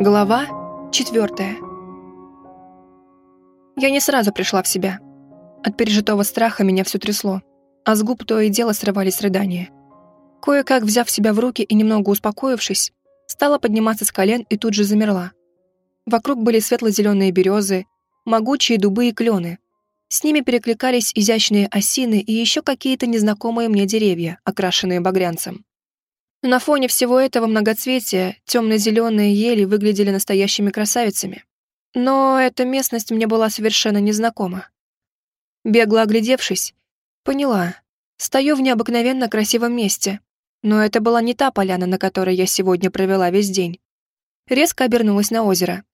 Глава четвертая. Я не сразу пришла в себя. От пережитого страха меня все трясло, а с губ то и дело срывались рыдания. Кое-как, взяв себя в руки и немного успокоившись, стала подниматься с колен и тут же замерла. Вокруг были светло-зеленые березы, могучие дубы и клены. С ними перекликались изящные осины и еще какие-то незнакомые мне деревья, окрашенные багрянцем. На фоне всего этого многоцветия темно-зеленые ели выглядели настоящими красавицами. Но эта местность мне была совершенно незнакома. Бегло оглядевшись, поняла, стою в необыкновенно красивом месте, но это была не та поляна, на которой я сегодня провела весь день. Резко обернулась на озеро.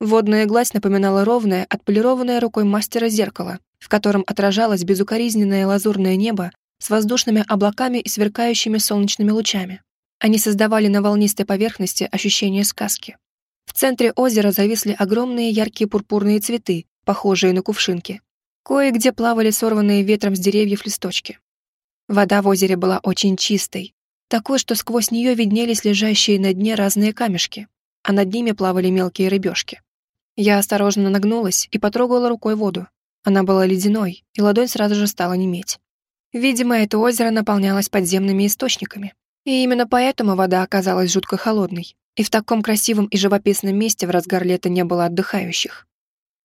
Водная гладь напоминала ровное, отполированное рукой мастера зеркало, в котором отражалось безукоризненное лазурное небо с воздушными облаками и сверкающими солнечными лучами. Они создавали на волнистой поверхности ощущение сказки. В центре озера зависли огромные яркие пурпурные цветы, похожие на кувшинки. Кое-где плавали сорванные ветром с деревьев листочки. Вода в озере была очень чистой, такой, что сквозь нее виднелись лежащие на дне разные камешки, а над ними плавали мелкие рыбешки. Я осторожно нагнулась и потрогала рукой воду. Она была ледяной, и ладонь сразу же стала неметь. Видимо, это озеро наполнялось подземными источниками. И именно поэтому вода оказалась жутко холодной, и в таком красивом и живописном месте в разгар лета не было отдыхающих.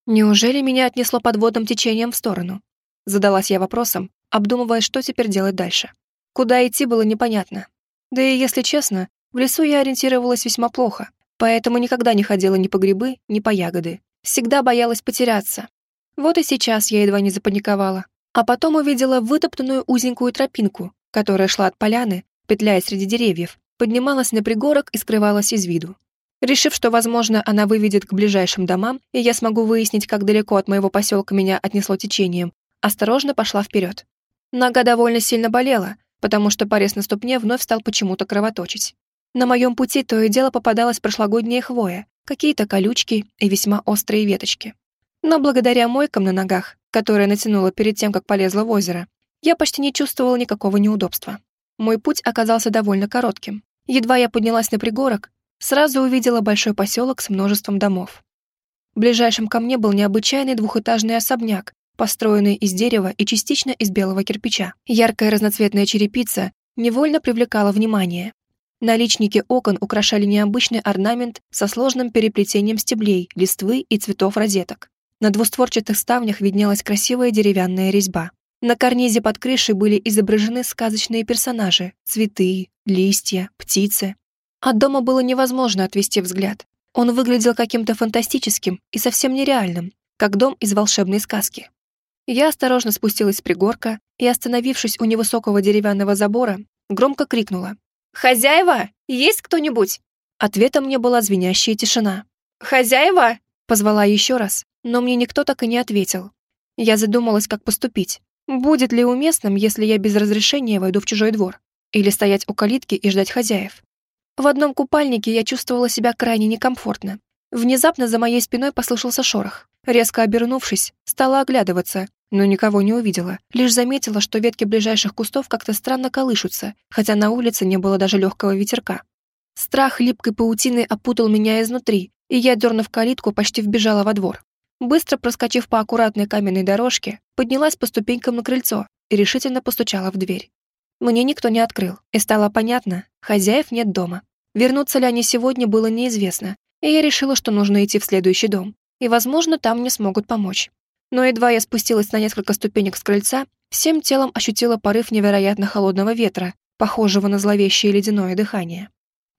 Неужели меня отнесло подводным течением в сторону? Задалась я вопросом, обдумывая, что теперь делать дальше. Куда идти было непонятно. Да и, если честно, в лесу я ориентировалась весьма плохо, поэтому никогда не ходила ни по грибы, ни по ягоды. Всегда боялась потеряться. Вот и сейчас я едва не запаниковала. А потом увидела вытоптанную узенькую тропинку, которая шла от поляны, петляя среди деревьев, поднималась на пригорок и скрывалась из виду. Решив, что, возможно, она выведет к ближайшим домам, и я смогу выяснить, как далеко от моего поселка меня отнесло течением, осторожно пошла вперед. Нога довольно сильно болела, потому что порез на ступне вновь стал почему-то кровоточить. На моем пути то и дело попадалась прошлогодняя хвоя, какие-то колючки и весьма острые веточки. Но благодаря мойкам на ногах, которые натянула перед тем, как полезла в озеро, я почти не чувствовала никакого неудобства. Мой путь оказался довольно коротким. Едва я поднялась на пригорок, сразу увидела большой поселок с множеством домов. Ближайшим ко мне был необычайный двухэтажный особняк, построенный из дерева и частично из белого кирпича. Яркая разноцветная черепица невольно привлекала внимание. Наличники окон украшали необычный орнамент со сложным переплетением стеблей, листвы и цветов розеток. На двустворчатых ставнях виднелась красивая деревянная резьба. На карнизе под крышей были изображены сказочные персонажи, цветы, листья, птицы. От дома было невозможно отвести взгляд. Он выглядел каким-то фантастическим и совсем нереальным, как дом из волшебной сказки. Я осторожно спустилась с пригорка и, остановившись у невысокого деревянного забора, громко крикнула. «Хозяева, есть кто-нибудь?» Ответом мне была звенящая тишина. «Хозяева?» — позвала еще раз, но мне никто так и не ответил. Я задумалась, как поступить. Будет ли уместным, если я без разрешения войду в чужой двор? Или стоять у калитки и ждать хозяев? В одном купальнике я чувствовала себя крайне некомфортно. Внезапно за моей спиной послышался шорох. Резко обернувшись, стала оглядываться, но никого не увидела. Лишь заметила, что ветки ближайших кустов как-то странно колышутся, хотя на улице не было даже легкого ветерка. Страх липкой паутины опутал меня изнутри, и я, дернув калитку, почти вбежала во двор. Быстро проскочив по аккуратной каменной дорожке, поднялась по ступенькам на крыльцо и решительно постучала в дверь. Мне никто не открыл, и стало понятно, хозяев нет дома. Вернутся ли они сегодня, было неизвестно, и я решила, что нужно идти в следующий дом, и, возможно, там мне смогут помочь. Но едва я спустилась на несколько ступенек с крыльца, всем телом ощутила порыв невероятно холодного ветра, похожего на зловещее ледяное дыхание.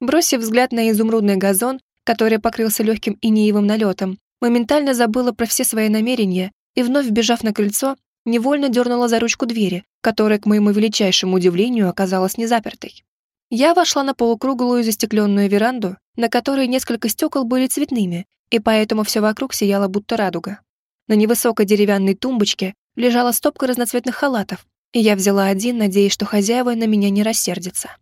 Бросив взгляд на изумрудный газон, который покрылся легким инеевым налетом, моментально забыла про все свои намерения и, вновь бежав на крыльцо, невольно дернула за ручку двери, которая, к моему величайшему удивлению, оказалась незапертой. Я вошла на полукруглую застекленную веранду, на которой несколько стекол были цветными, и поэтому все вокруг сияло будто радуга. На невысокой деревянной тумбочке лежала стопка разноцветных халатов, и я взяла один, надеясь, что хозяева на меня не рассердятся.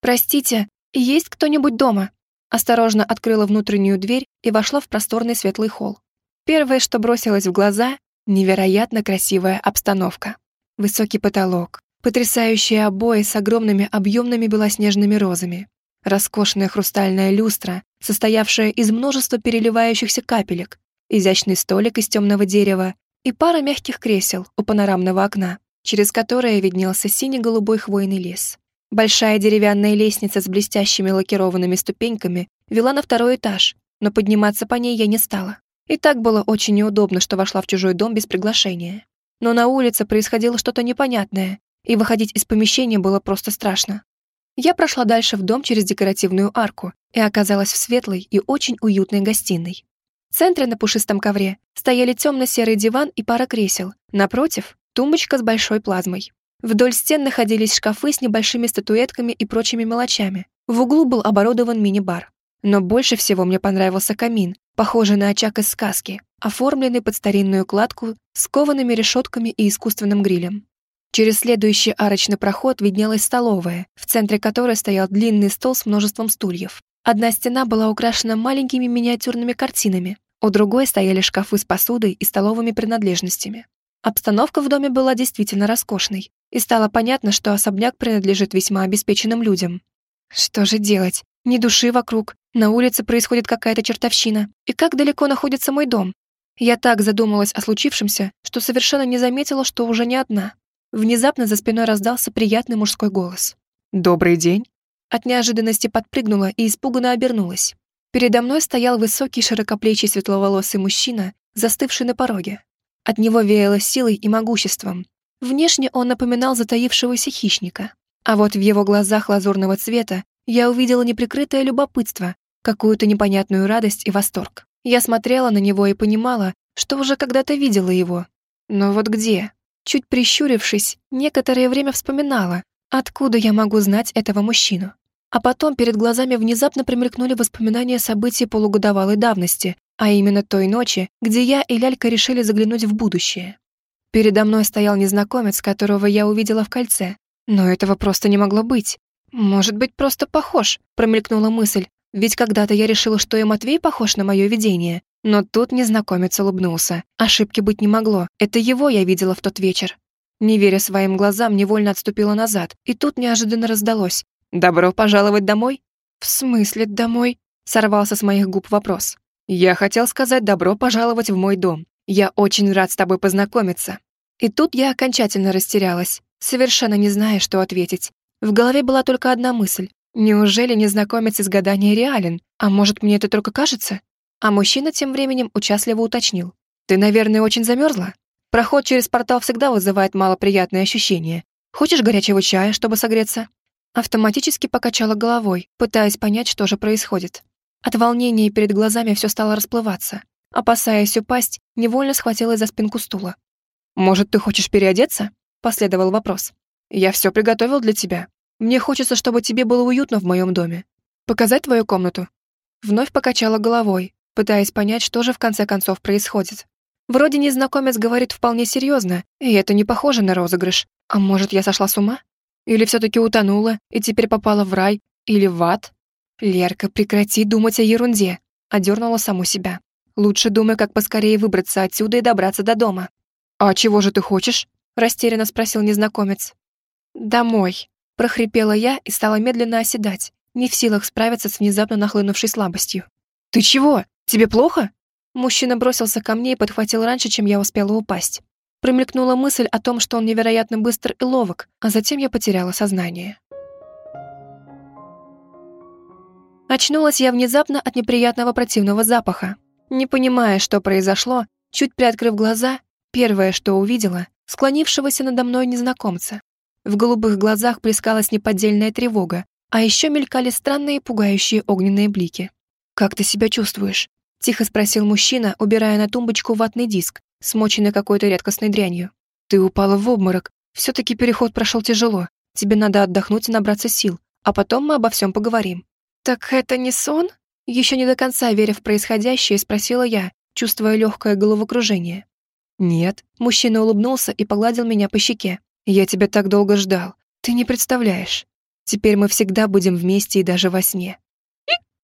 «Простите, есть кто-нибудь дома?» Осторожно открыла внутреннюю дверь и вошла в просторный светлый холл. Первое, что бросилось в глаза — невероятно красивая обстановка. Высокий потолок, потрясающие обои с огромными объемными белоснежными розами, роскошная хрустальная люстра, состоявшая из множества переливающихся капелек, изящный столик из темного дерева и пара мягких кресел у панорамного окна, через которое виднелся синий-голубой хвойный лес. Большая деревянная лестница с блестящими лакированными ступеньками вела на второй этаж, но подниматься по ней я не стала. И так было очень неудобно, что вошла в чужой дом без приглашения. Но на улице происходило что-то непонятное, и выходить из помещения было просто страшно. Я прошла дальше в дом через декоративную арку и оказалась в светлой и очень уютной гостиной. В центре на пушистом ковре стояли темно-серый диван и пара кресел. Напротив — тумбочка с большой плазмой. Вдоль стен находились шкафы с небольшими статуэтками и прочими мелочами. В углу был оборудован мини-бар. Но больше всего мне понравился камин, похожий на очаг из сказки, оформленный под старинную кладку с коваными решетками и искусственным грилем. Через следующий арочный проход виднелась столовая, в центре которой стоял длинный стол с множеством стульев. Одна стена была украшена маленькими миниатюрными картинами, у другой стояли шкафы с посудой и столовыми принадлежностями. Обстановка в доме была действительно роскошной, и стало понятно, что особняк принадлежит весьма обеспеченным людям. Что же делать? Ни души вокруг, на улице происходит какая-то чертовщина. И как далеко находится мой дом? Я так задумалась о случившемся, что совершенно не заметила, что уже не одна. Внезапно за спиной раздался приятный мужской голос. «Добрый день!» От неожиданности подпрыгнула и испуганно обернулась. Передо мной стоял высокий широкоплечий светловолосый мужчина, застывший на пороге. От него веяло силой и могуществом. Внешне он напоминал затаившегося хищника. А вот в его глазах лазурного цвета я увидела неприкрытое любопытство, какую-то непонятную радость и восторг. Я смотрела на него и понимала, что уже когда-то видела его. Но вот где? Чуть прищурившись, некоторое время вспоминала, откуда я могу знать этого мужчину. А потом перед глазами внезапно промелькнули воспоминания событий полугодовалой давности, а именно той ночи, где я и Лялька решили заглянуть в будущее. Передо мной стоял незнакомец, которого я увидела в кольце. Но этого просто не могло быть. Может быть, просто похож, промелькнула мысль. Ведь когда-то я решила, что и Матвей похож на мое видение. Но тут незнакомец улыбнулся. Ошибки быть не могло. Это его я видела в тот вечер. Не веря своим глазам, невольно отступила назад. И тут неожиданно раздалось. «Добро пожаловать домой?» «В смысле домой?» Сорвался с моих губ вопрос. «Я хотел сказать добро пожаловать в мой дом. Я очень рад с тобой познакомиться». И тут я окончательно растерялась, совершенно не зная, что ответить. В голове была только одна мысль. Неужели незнакомец из гадания реален? А может, мне это только кажется? А мужчина тем временем участливо уточнил. «Ты, наверное, очень замерзла? Проход через портал всегда вызывает малоприятные ощущения. Хочешь горячего чая, чтобы согреться?» Автоматически покачала головой, пытаясь понять, что же происходит. От волнения перед глазами все стало расплываться. Опасаясь упасть, невольно схватилась за спинку стула. «Может, ты хочешь переодеться?» — последовал вопрос. «Я все приготовил для тебя. Мне хочется, чтобы тебе было уютно в моем доме. Показать твою комнату?» Вновь покачала головой, пытаясь понять, что же в конце концов происходит. Вроде незнакомец говорит вполне серьезно, и это не похоже на розыгрыш. А может, я сошла с ума? Или все-таки утонула и теперь попала в рай? Или в ад? Лерка, прекрати думать о ерунде. Одернула саму себя. Лучше думай, как поскорее выбраться отсюда и добраться до дома. «А чего же ты хочешь?» Растерянно спросил незнакомец. «Домой», прохрипела я и стала медленно оседать, не в силах справиться с внезапно нахлынувшей слабостью. «Ты чего? Тебе плохо?» Мужчина бросился ко мне и подхватил раньше, чем я успела упасть. Промелькнула мысль о том, что он невероятно быстр и ловок, а затем я потеряла сознание. Очнулась я внезапно от неприятного противного запаха. Не понимая, что произошло, чуть приоткрыв глаза, первое, что увидела, склонившегося надо мной незнакомца. В голубых глазах плескалась неподдельная тревога, а еще мелькали странные пугающие огненные блики. «Как ты себя чувствуешь?» — тихо спросил мужчина, убирая на тумбочку ватный диск, смоченный какой-то редкостной дрянью. «Ты упала в обморок. Все-таки переход прошел тяжело. Тебе надо отдохнуть и набраться сил, а потом мы обо всем поговорим». «Так это не сон?» Еще не до конца веря в происходящее, спросила я, чувствуя легкое головокружение. «Нет». Мужчина улыбнулся и погладил меня по щеке. «Я тебя так долго ждал. Ты не представляешь. Теперь мы всегда будем вместе и даже во сне».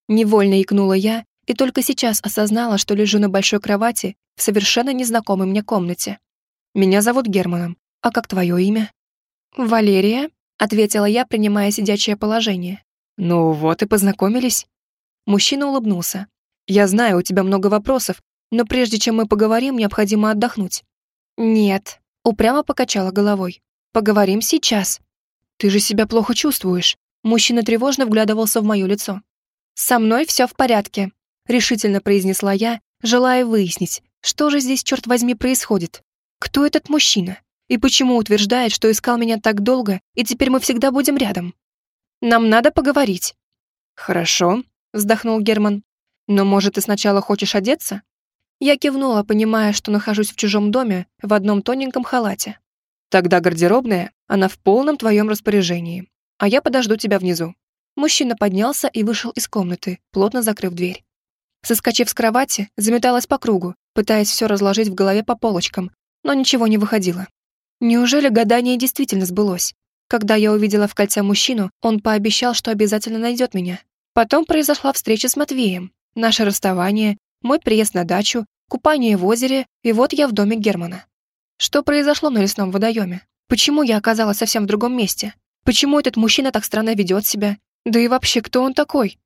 Невольно икнула я и только сейчас осознала, что лежу на большой кровати в совершенно незнакомой мне комнате. «Меня зовут Германом. А как твое имя?» «Валерия», — ответила я, принимая сидячее положение. Ну вот и познакомились. Мужчина улыбнулся. Я знаю, у тебя много вопросов, но прежде чем мы поговорим, необходимо отдохнуть. Нет, упрямо покачала головой. Поговорим сейчас. Ты же себя плохо чувствуешь. Мужчина тревожно вглядывался в мое лицо. Со мной все в порядке, решительно произнесла я, желая выяснить, что же здесь, черт возьми, происходит. Кто этот мужчина? И почему утверждает, что искал меня так долго, и теперь мы всегда будем рядом? Нам надо поговорить. Хорошо, вздохнул Герман. Но, может, ты сначала хочешь одеться? Я кивнула, понимая, что нахожусь в чужом доме в одном тоненьком халате. Тогда гардеробная, она в полном твоем распоряжении. А я подожду тебя внизу. Мужчина поднялся и вышел из комнаты, плотно закрыв дверь. Соскочив с кровати, заметалась по кругу, пытаясь все разложить в голове по полочкам, но ничего не выходило. Неужели гадание действительно сбылось? Когда я увидела в кольце мужчину, он пообещал, что обязательно найдет меня. Потом произошла встреча с Матвеем, наше расставание, мой приезд на дачу, купание в озере, и вот я в доме Германа. Что произошло на лесном водоеме? Почему я оказалась совсем в другом месте? Почему этот мужчина так странно ведет себя? Да и вообще, кто он такой?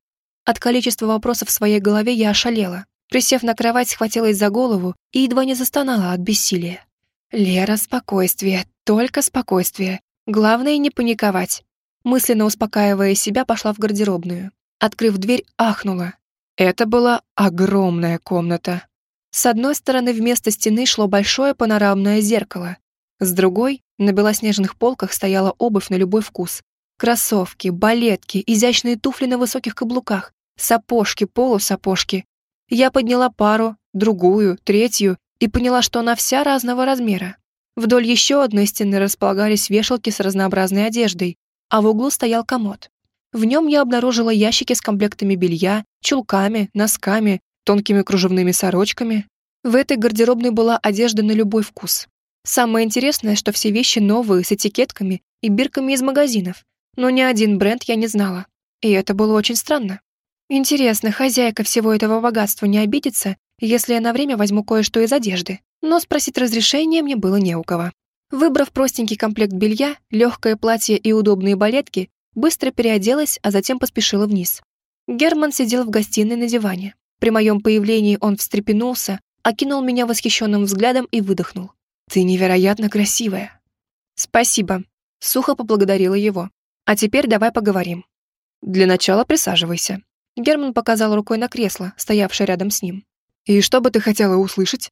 От количества вопросов в своей голове я ошалела. Присев на кровать, схватилась за голову и едва не застонала от бессилия. «Лера, спокойствие, только спокойствие. Главное не паниковать». Мысленно успокаивая себя, пошла в гардеробную. Открыв дверь, ахнула. Это была огромная комната. С одной стороны вместо стены шло большое панорамное зеркало. С другой, на белоснежных полках стояла обувь на любой вкус. Кроссовки, балетки, изящные туфли на высоких каблуках, сапожки, полусапожки. Я подняла пару, другую, третью и поняла, что она вся разного размера. Вдоль еще одной стены располагались вешалки с разнообразной одеждой, а в углу стоял комод. В нем я обнаружила ящики с комплектами белья, чулками, носками, тонкими кружевными сорочками. В этой гардеробной была одежда на любой вкус. Самое интересное, что все вещи новые, с этикетками и бирками из магазинов, но ни один бренд я не знала. И это было очень странно. Интересно, хозяйка всего этого богатства не обидится, если я на время возьму кое-что из одежды, но спросить разрешения мне было не у кого. Выбрав простенький комплект белья, легкое платье и удобные балетки, быстро переоделась, а затем поспешила вниз. Герман сидел в гостиной на диване. При моем появлении он встрепенулся, окинул меня восхищенным взглядом и выдохнул. «Ты невероятно красивая». «Спасибо», — сухо поблагодарила его. «А теперь давай поговорим». «Для начала присаживайся». Герман показал рукой на кресло, стоявшее рядом с ним. «И что бы ты хотела услышать?»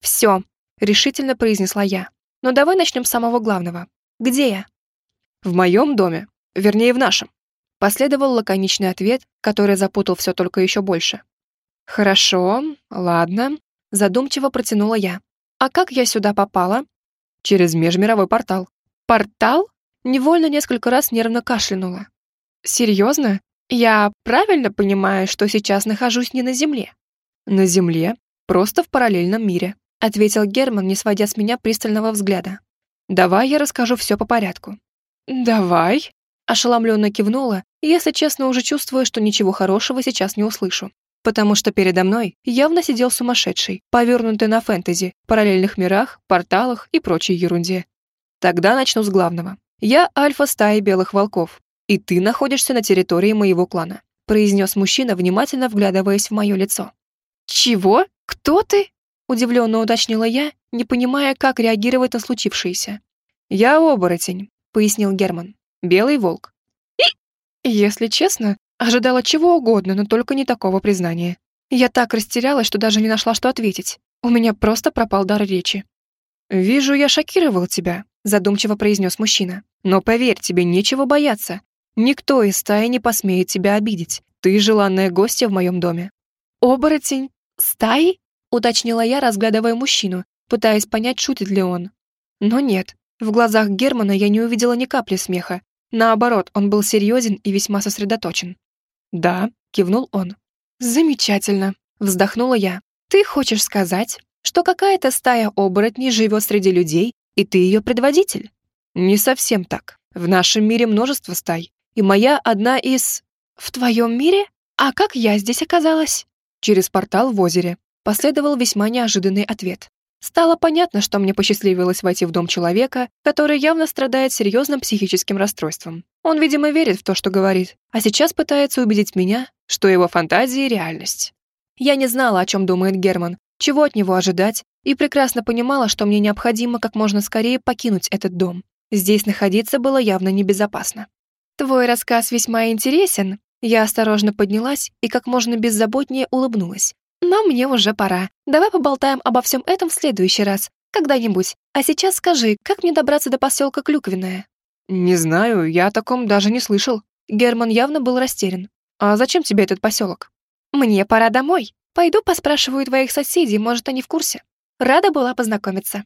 «Все», — решительно произнесла я. «Но давай начнем с самого главного. Где я?» «В моем доме. Вернее, в нашем». Последовал лаконичный ответ, который запутал все только еще больше. «Хорошо, ладно», — задумчиво протянула я. «А как я сюда попала?» «Через межмировой портал». «Портал?» Невольно несколько раз нервно кашлянула. «Серьезно? Я правильно понимаю, что сейчас нахожусь не на Земле?» «На Земле, просто в параллельном мире», ответил Герман, не сводя с меня пристального взгляда. «Давай я расскажу все по порядку». «Давай», ошеломленно кивнула, если честно, уже чувствую, что ничего хорошего сейчас не услышу. Потому что передо мной явно сидел сумасшедший, повернутый на фэнтези, параллельных мирах, порталах и прочей ерунде. Тогда начну с главного. Я альфа стаи белых волков, и ты находишься на территории моего клана», произнес мужчина, внимательно вглядываясь в мое лицо. «Чего? Кто ты?» Удивленно уточнила я, не понимая, как реагировать на случившееся. «Я оборотень», — пояснил Герман. «Белый волк». И, если честно, ожидала чего угодно, но только не такого признания. Я так растерялась, что даже не нашла, что ответить. У меня просто пропал дар речи. «Вижу, я шокировал тебя», — задумчиво произнес мужчина. «Но поверь, тебе нечего бояться. Никто из стаи не посмеет тебя обидеть. Ты желанная гостья в моем доме». «Оборотень? Стаи?» — уточнила я, разглядывая мужчину, пытаясь понять, шутит ли он. Но нет, в глазах Германа я не увидела ни капли смеха. Наоборот, он был серьезен и весьма сосредоточен. «Да», — кивнул он. «Замечательно», — вздохнула я. «Ты хочешь сказать, что какая-то стая оборотней живет среди людей, и ты ее предводитель?» «Не совсем так. В нашем мире множество стай, и моя одна из...» «В твоем мире? А как я здесь оказалась?» Через портал в озере. Последовал весьма неожиданный ответ. Стало понятно, что мне посчастливилось войти в дом человека, который явно страдает серьезным психическим расстройством. Он, видимо, верит в то, что говорит, а сейчас пытается убедить меня, что его фантазии — реальность. Я не знала, о чем думает Герман, чего от него ожидать, и прекрасно понимала, что мне необходимо как можно скорее покинуть этот дом. Здесь находиться было явно небезопасно. «Твой рассказ весьма интересен». Я осторожно поднялась и как можно беззаботнее улыбнулась. «Но мне уже пора. Давай поболтаем обо всем этом в следующий раз. Когда-нибудь. А сейчас скажи, как мне добраться до поселка Клюквенное?» «Не знаю, я о таком даже не слышал». Герман явно был растерян. «А зачем тебе этот поселок?» «Мне пора домой. Пойду поспрашиваю твоих соседей, может, они в курсе. Рада была познакомиться».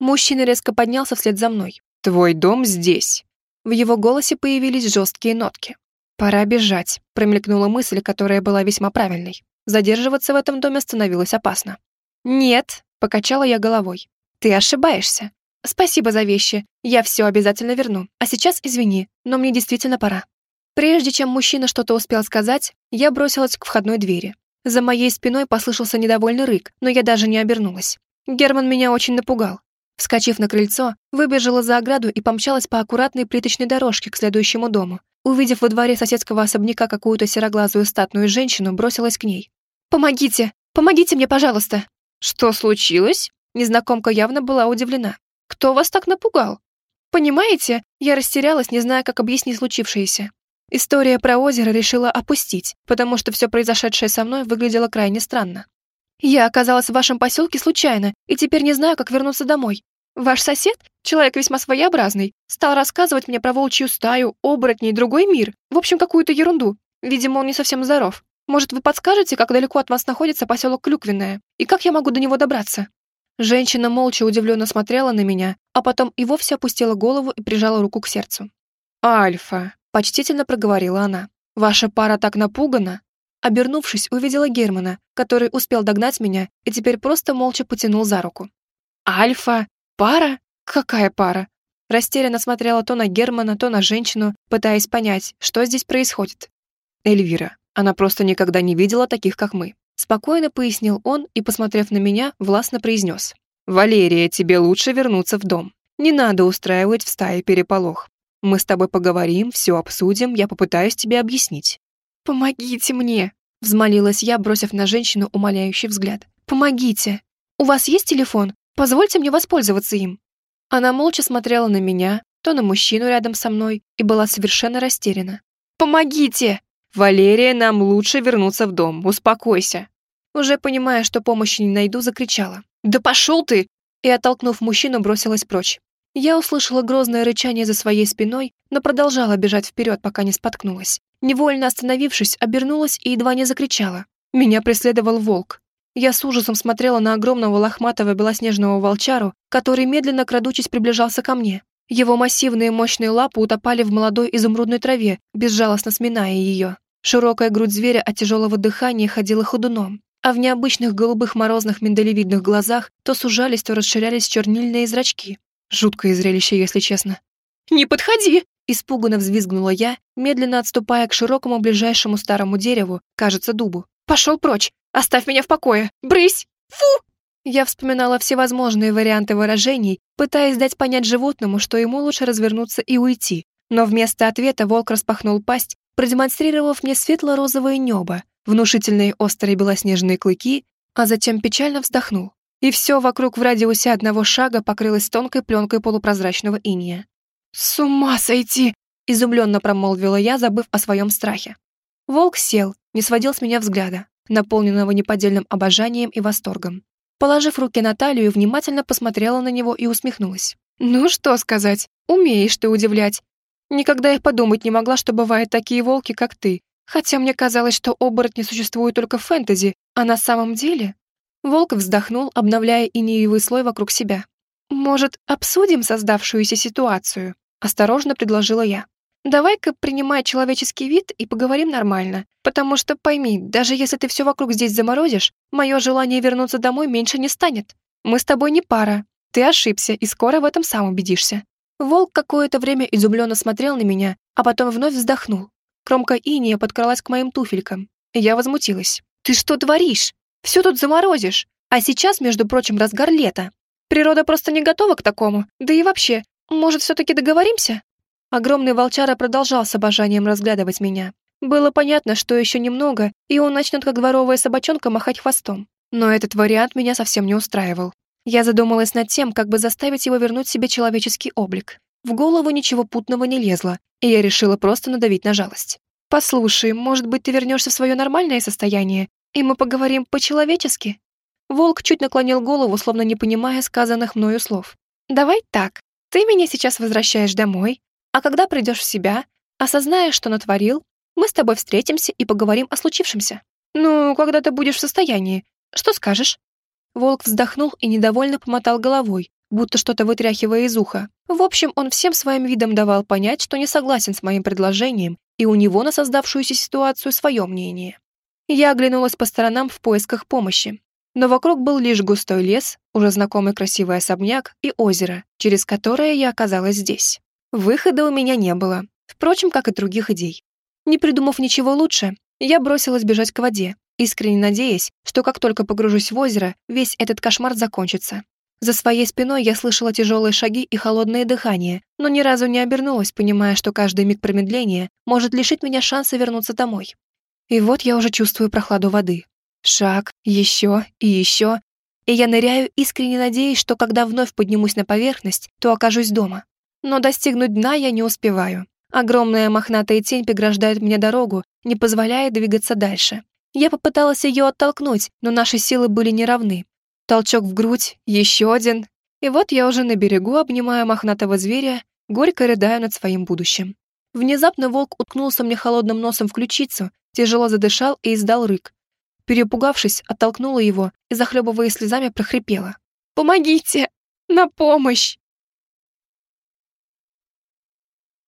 Мужчина резко поднялся вслед за мной. «Твой дом здесь». В его голосе появились жесткие нотки. «Пора бежать», — промелькнула мысль, которая была весьма правильной. Задерживаться в этом доме становилось опасно. «Нет», — покачала я головой. «Ты ошибаешься. Спасибо за вещи. Я все обязательно верну. А сейчас извини, но мне действительно пора». Прежде чем мужчина что-то успел сказать, я бросилась к входной двери. За моей спиной послышался недовольный рык, но я даже не обернулась. Герман меня очень напугал. Вскочив на крыльцо, выбежала за ограду и помчалась по аккуратной плиточной дорожке к следующему дому. Увидев во дворе соседского особняка какую-то сероглазую статную женщину, бросилась к ней. «Помогите! Помогите мне, пожалуйста!» «Что случилось?» Незнакомка явно была удивлена. «Кто вас так напугал?» «Понимаете, я растерялась, не зная, как объяснить случившееся. История про озеро решила опустить, потому что все произошедшее со мной выглядело крайне странно. Я оказалась в вашем поселке случайно и теперь не знаю, как вернуться домой. Ваш сосед, человек весьма своеобразный, стал рассказывать мне про волчью стаю, оборотней, другой мир. В общем, какую-то ерунду. Видимо, он не совсем здоров. Может, вы подскажете, как далеко от вас находится поселок Клюквенное? И как я могу до него добраться?» Женщина молча удивленно смотрела на меня, а потом и вовсе опустила голову и прижала руку к сердцу. «Альфа», — почтительно проговорила она. «Ваша пара так напугана, Обернувшись, увидела Германа, который успел догнать меня и теперь просто молча потянул за руку. «Альфа? Пара? Какая пара?» Растерянно смотрела то на Германа, то на женщину, пытаясь понять, что здесь происходит. «Эльвира. Она просто никогда не видела таких, как мы», спокойно пояснил он и, посмотрев на меня, властно произнес. «Валерия, тебе лучше вернуться в дом. Не надо устраивать в стае переполох. Мы с тобой поговорим, все обсудим, я попытаюсь тебе объяснить. «Помогите мне!» — взмолилась я, бросив на женщину умоляющий взгляд. «Помогите! У вас есть телефон? Позвольте мне воспользоваться им!» Она молча смотрела на меня, то на мужчину рядом со мной и была совершенно растеряна. «Помогите!» «Валерия, нам лучше вернуться в дом, успокойся!» Уже понимая, что помощи не найду, закричала. «Да пошел ты!» И, оттолкнув мужчину, бросилась прочь. Я услышала грозное рычание за своей спиной, но продолжала бежать вперед, пока не споткнулась. Невольно остановившись, обернулась и едва не закричала. Меня преследовал волк. Я с ужасом смотрела на огромного лохматого белоснежного волчару, который медленно крадучись приближался ко мне. Его массивные мощные лапы утопали в молодой изумрудной траве, безжалостно сминая ее. Широкая грудь зверя от тяжелого дыхания ходила ходуном, а в необычных голубых морозных миндалевидных глазах то сужались, то расширялись чернильные зрачки. Жуткое зрелище, если честно. «Не подходи!» — испуганно взвизгнула я, медленно отступая к широкому ближайшему старому дереву, кажется, дубу. «Пошел прочь! Оставь меня в покое! Брысь! Фу!» Я вспоминала всевозможные варианты выражений, пытаясь дать понять животному, что ему лучше развернуться и уйти. Но вместо ответа волк распахнул пасть, продемонстрировав мне светло-розовое небо, внушительные острые белоснежные клыки, а затем печально вздохнул и все вокруг в радиусе одного шага покрылось тонкой пленкой полупрозрачного иния. «С ума сойти!» — изумленно промолвила я, забыв о своем страхе. Волк сел, не сводил с меня взгляда, наполненного неподдельным обожанием и восторгом. Положив руки на талию, внимательно посмотрела на него и усмехнулась. «Ну что сказать, умеешь ты удивлять. Никогда и подумать не могла, что бывают такие волки, как ты. Хотя мне казалось, что оборотни существуют только в фэнтези, а на самом деле Волк вздохнул, обновляя инеевый слой вокруг себя. «Может, обсудим создавшуюся ситуацию?» — осторожно предложила я. «Давай-ка принимай человеческий вид и поговорим нормально, потому что пойми, даже если ты все вокруг здесь заморозишь, мое желание вернуться домой меньше не станет. Мы с тобой не пара. Ты ошибся и скоро в этом сам убедишься». Волк какое-то время изумленно смотрел на меня, а потом вновь вздохнул. Кромка иния подкралась к моим туфелькам. Я возмутилась. «Ты что творишь? Все тут заморозишь. А сейчас, между прочим, разгар лета. Природа просто не готова к такому. Да и вообще, может, все-таки договоримся?» Огромный волчара продолжал с обожанием разглядывать меня. Было понятно, что еще немного, и он начнет как дворовая собачонка махать хвостом. Но этот вариант меня совсем не устраивал. Я задумалась над тем, как бы заставить его вернуть себе человеческий облик. В голову ничего путного не лезло, и я решила просто надавить на жалость. «Послушай, может быть, ты вернешься в свое нормальное состояние, и мы поговорим по-человечески?» Волк чуть наклонил голову, словно не понимая сказанных мною слов. «Давай так. Ты меня сейчас возвращаешь домой, а когда придешь в себя, осознаешь, что натворил, мы с тобой встретимся и поговорим о случившемся. Ну, когда ты будешь в состоянии. Что скажешь?» Волк вздохнул и недовольно помотал головой, будто что-то вытряхивая из уха. В общем, он всем своим видом давал понять, что не согласен с моим предложением, и у него на создавшуюся ситуацию свое мнение. Я оглянулась по сторонам в поисках помощи, но вокруг был лишь густой лес, уже знакомый красивый особняк и озеро, через которое я оказалась здесь. Выхода у меня не было, впрочем, как и других идей. Не придумав ничего лучше, я бросилась бежать к воде, искренне надеясь, что как только погружусь в озеро, весь этот кошмар закончится. За своей спиной я слышала тяжелые шаги и холодное дыхание, но ни разу не обернулась, понимая, что каждый миг промедления может лишить меня шанса вернуться домой. И вот я уже чувствую прохладу воды. Шаг, еще и еще. И я ныряю, искренне надеясь, что когда вновь поднимусь на поверхность, то окажусь дома. Но достигнуть дна я не успеваю. Огромная мохнатая тень преграждает мне дорогу, не позволяя двигаться дальше. Я попыталась ее оттолкнуть, но наши силы были неравны. Толчок в грудь, еще один. И вот я уже на берегу, обнимая мохнатого зверя, горько рыдаю над своим будущим. Внезапно волк уткнулся мне холодным носом в ключицу, тяжело задышал и издал рык. Перепугавшись, оттолкнула его и, захлебывая слезами, прохрипела. «Помогите! На помощь!»